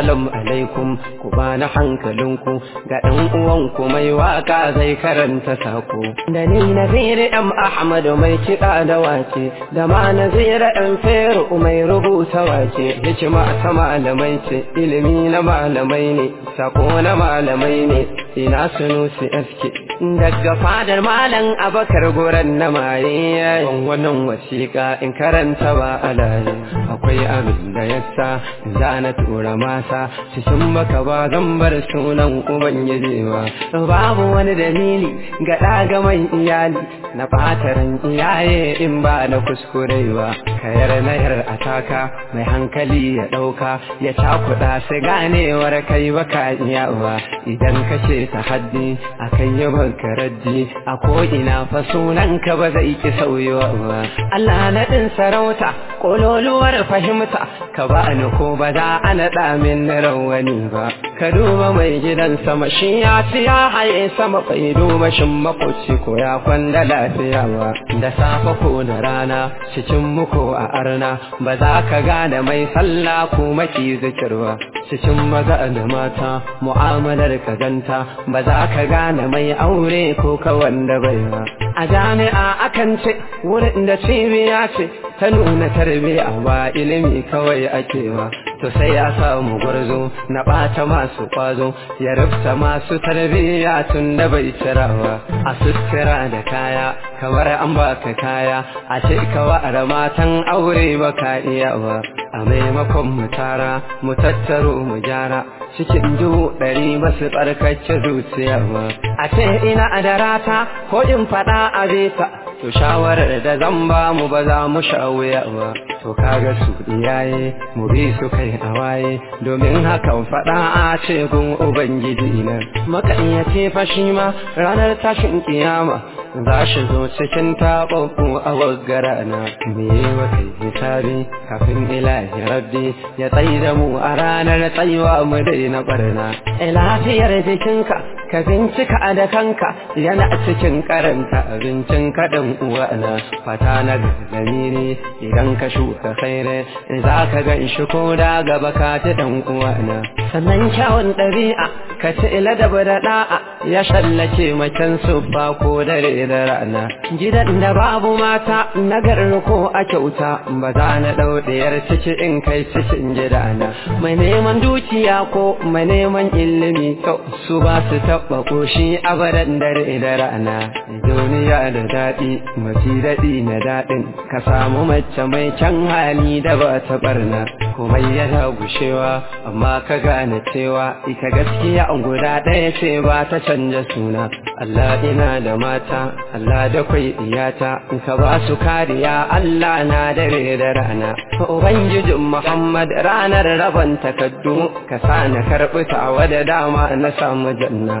salam alaikum ku bani hankalinku. Ga ɗan uwanku mai waƙa zai karanta sako da ni naziri ɗan ahmad mai kiɗa da wace da ma nazira ɗan feru mai rubuta wace. Hikima ta malamai ce ilimi na malamai ne sako na malamai ne. Ina sunu su eske daga fadar malam abakar goran na maye wannan wasiƙa in karanta ba alaye. Akwai abin da yasa za na tura masa cikin baka ba zan bar sunan ubangiji ba. Babu wani dalili ga ɗaga mai iyali na fatarin iyaye in ba na kuskure ba. Kayar na yar ataka mai hankali ya ɗauka ya cakuɗa su ganewar kai baka iya ba. Idan ka ce ta haddi a kan yi baka raddi. A ko'ina fa sunanka ba zai ki sauyewa ba. Allah naɗin sarauta ƙololuwar fahimta. Ka ba ni ko ba za a naɗa min rawani ba. Ka duba mai gidan sama shi ya ci ya haye sama. Bai duba shin makoci ko ya kwanda lafiya ba. Da safe ko da rana cikin muku a arna. Ba za ka gane mai sallah ko maki zikir ba. Cikin maza da mata mu'amalar ka ganta ba za ka gane mai aure ko ka wanda bai ba. A jami'a akan ce wurin da cibiya ce ta nuna tarbiyya ba ilimi kawai ake ba. To sai ya samu gwarzo na ɓata masu ƙwazo ya rufta masu tarbiyya tun da bai cira ba. A sutura da kaya kamar an baka kaya a ce ka matan aure ba ka iya ba. A maimakon mu tara mu tattaro mu gyara cikin dubu ɗari masu tsarkake zuciya a ce ina da rata ko in faɗa a beta to shawarar da zan ba mu ba za mu sha wuya ba. To kaga su iyaye mu bi su kai a waye domin hakan faɗa a ce gun ubangiji na. Makayyace fa shi ma ranar tashin kiyama. Za shi zo cikin taɓaɓɓu a waggara na me wa kai hisabi kafin ilahi rabbi ya tsayi da mu a ranar tsayuwa mu daina barna lafiyar jikinka ka bincika da kanka yana cikin karanta abincin kaɗan uwana. Fata na gami ne idan ka shuka khaire za ka gan shi ko da gaba ka ta ɗan uwana. Sannan kyawun ɗabi'a ka ci ladaba da ɗa'a ya shallake macen su ba ko dare da rana. Gidan da babu mata nagar ko a kyauta ba za na ɗau ɗayar ciki in kai cikin gidana. Mai neman dukiya ko mai neman ilimi to su ba su taɓa ƙoshi abadan dare da rana. Duniya da daɗi mafi daɗi na daɗin. Ka samu mace mai kyan hali da ba ta barna komai yana gushewa amma ka gane cewa ita gaskiya guda ɗaya ce ba ta canja suna. Allah ina da mata Allah da kwai iyata. In ka ba su kariya Allah na dare da rana. Ubangijin Muhammad ranar rabon takaddu ka sa na karɓi tawa da dama na samu janna.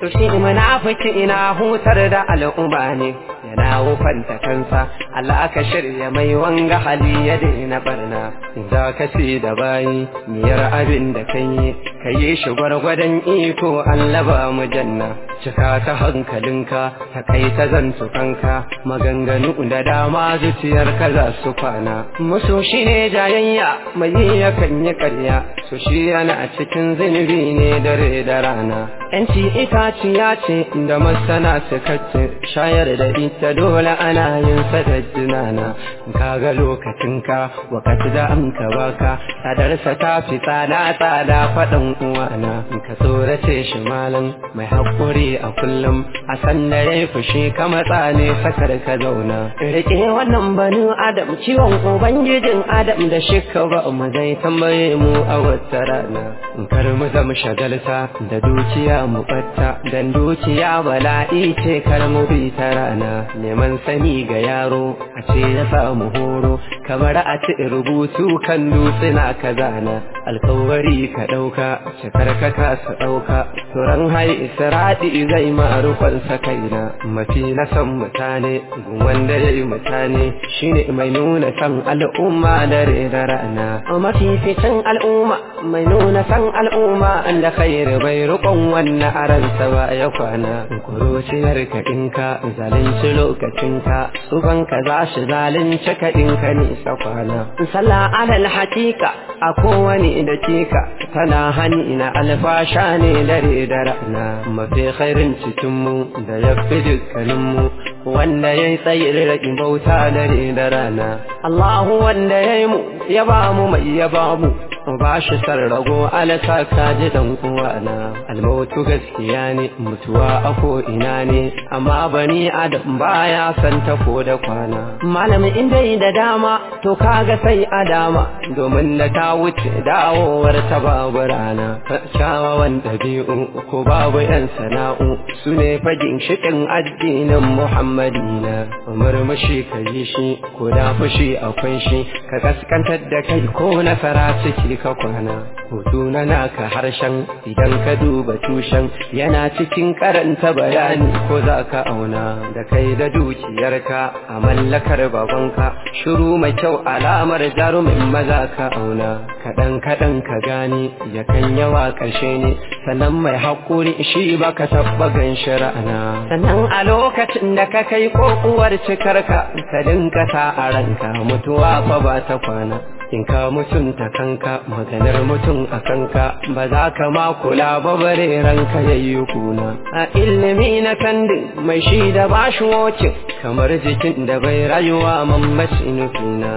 to shi munafiki ina hutar da al'umma ne. Yana wufanta kansa. Allah ka shirya mai wanga hali ya daina barna. Za ka ce da bayi miyar abin da kan yi. Ka yi shi gwargwadon iko Allah ba mu janna. Cika ta hankalinka ta kai ta zantukanka. Maganganu da dama zuciyarka za su kwana. Musu shi ne jayayya mai yi yakan yi karya. Su shi yana cikin zunubi ne dare da rana. Yanci itaciya ce da masana suka ce shayar da ita dole ana yin sa da jinana. Kaga lokacinka wakati da an ka baka tsadarsa ta fi tsada tsada faɗin uwana. Ka tsorace shi malam mai haƙuri a kullum. A san da ya fushi ka matsa ne sakar ka zauna. Rike wannan banu adam ciwon ubangijin adam da shika ba mu. Zai tambaye mu a wata rana. Kar mu zama shagalta da dukiya mu batta dan dukiya bala'i ce kar mu bi ta rana. Neman sani ga yaro a ce ya samu horo. Kamar a ci rubutu kan dutsina ka zana. Alkawari ka ɗauka shakar ka kasa ɗauka. Turan hai isra'i zai marufan sa kaina. Mafi na san mutane wanda ya yi mutane. Shine mai nuna san al'umma da rana. Mafi fitin al'umma mai nuna san al'umma da khairu bai rukon wannan aransa ba ya kwana. Kuruciyar ka ɗinka zalunci lokacinka tsuban ka za shi zalunci ka ɗinka kwana. Sallah alal hakika a kowane dakika tana hani na alfasha ne dare da rana. Mafi khairin cikinmu da ya fi dukkaninmu wanda ya yi tsayin raƙin bauta dare da rana. Allahu wanda ya yi mu ya ba mu mai ya ba mu. Ba shi sarrago. Alasa ka ji dan uwana. Almautu gaskiya ne mutuwa a ko ina ne. Amma bani adam baya san ta ko da kwana. Malami inda da dama to kaga sai a dama. Domin da ta wuce dawowar ta babu rana. Kyawawan ɗabi'u ko babu yan sana'u su ne fagin shikin addinin muhammadina. Murmushi ka yi shi ko da fushi akwai shi. Ka kaskantar da kai ko nasara ciki ka kwana hutu na naka harshen. Idan ka duba tushen yana cikin karanta bayani. Ko za ka auna da kai da dukiyarka a mallakar babanka? Shiru mai kyau alamar jarumin maza ka auna. Kaɗan kaɗan ka gane ya kan yawa ƙarshe ne. Sannan mai haƙuri shi ba ka taɓa gan shi ra'ana. Sannan a lokacin da ka kai ƙoƙuwar cikarka ka dinka sa a ranka mutuwa fa ba ta kwana. In ka mutunta kanka maganar mutum a kanka. Ba za ka ma kula ba bare ranka yayi kuna. A ilimi na kandin mai shi da bashi wocin kamar jikin da bai rayuwa mammaci nufina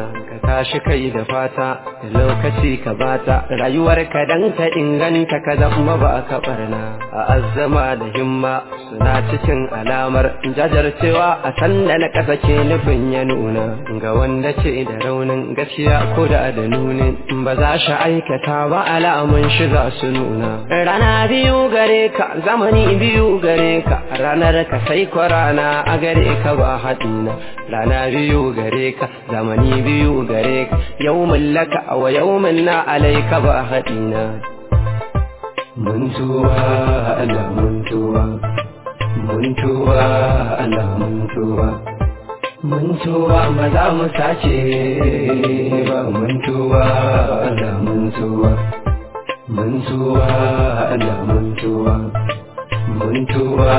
tashi kai da fata da lokaci ka bata rayuwar ka dan ka inganta ka zama ba ka barna. A azzama da himma suna cikin alamar jajarcewa a sanda na kasa ke nufin ya nuna. Ga wanda ce da raunin gaskiya ko da da nunin ba za shi aikata ba alamun shi za su nuna. Rana biyu gare ka zamani biyu gare ka ranar ka sai ko rana a gare ka ba haɗina. Rana biyu gare ka zamani biyu gare ka. Yawmin laka wa yawmin na alaika ba haɗina mun tuwa Allah mun tuwa mun tuwa Allah mun tuwa Mantuwa ba za mu sace ba. Mantuwa Allah mantuwa Mantuwa Allah mantuwa Mantuwa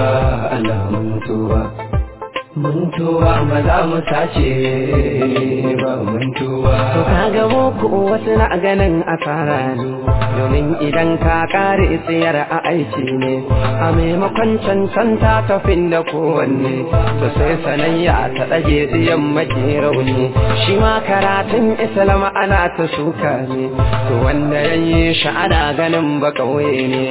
Allah mantuwa Mantuwa ba za mu sace ba mantuwa To kaga muku wasu na ganin asara ne domin idan ka kare tsayar a aiki ne. A maimakon cancanta tafin da kowanne to sai sanayya ta ɗage tsiyan maki rauni. Shi ma karatun islam ana ta shuka ne to wanda ya yi shi ana ganin ba ƙauye ne.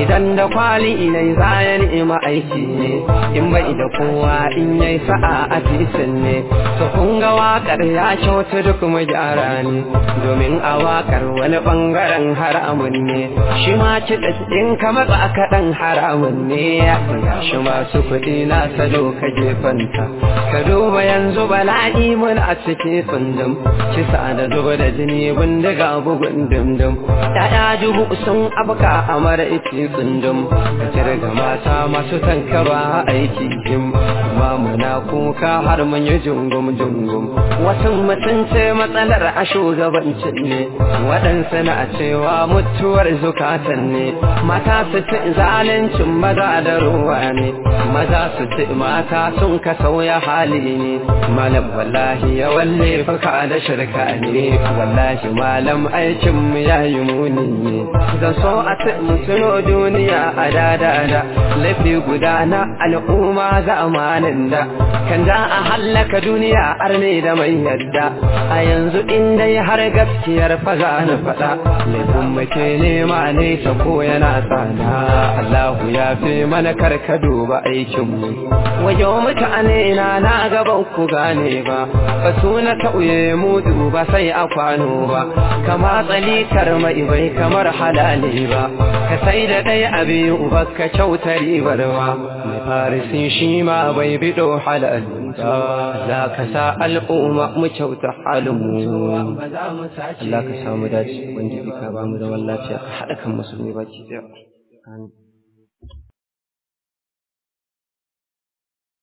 Idan da kwali inai za ya ni'ima aiki ne in bai da kowa in yai sa'a a titin ne. To kun ga waƙar ya kyautu duk mu gyara ne. Domin a waƙar wani ɓangaren haramun ne. Shi ma ci ɗin ka matsa kaɗan haramun ne. Ya shi masu kuɗi na salo ka gefanta ka duba yanzu bala'i mun a ciki tsundum. Kisa da zuba da jini bindiga bugun dumdum. Ya'ya dubu sun abka a mara iki tsundum. Ka ƙirga mata masu tankaba aiki jim amma muna kuka har mun yi jungum jungum. Wasu mutum ce matsalar a shugabancin ne waɗansu na cewa mutuwar zukatan ne. Mata su ci zalincin maza da ruwa ne maza su ci mata sun ka sauya hali ne. Malam wallahi ya walle faka da shirka ne wallahi malam aikin mu yayi muni ne. Zan so a ci mutuno duniya a dadada lafi guda na al'umma zamanin da. Kan da a hallaka duniya arne da mai yadda. A yanzu inda har gaskiyar faza na faɗa. Laifin muke nema nesa ko yana tsada. Allahu ya fi mana kar ka duba aikinmu. Wajen mutane na na gaban ku gane ba. Ba su na tauye mu duba sai a kwano ba. Kama tsalitar mai bai kamar halali ba. Ka sai da ɗaya a biyu ka kyauta ribar ba. Mai farisi shi ma bai bido Allah ka samu dace wanda ka ba mu da wallafiya ka haɗa kan musulmi baki ɗaya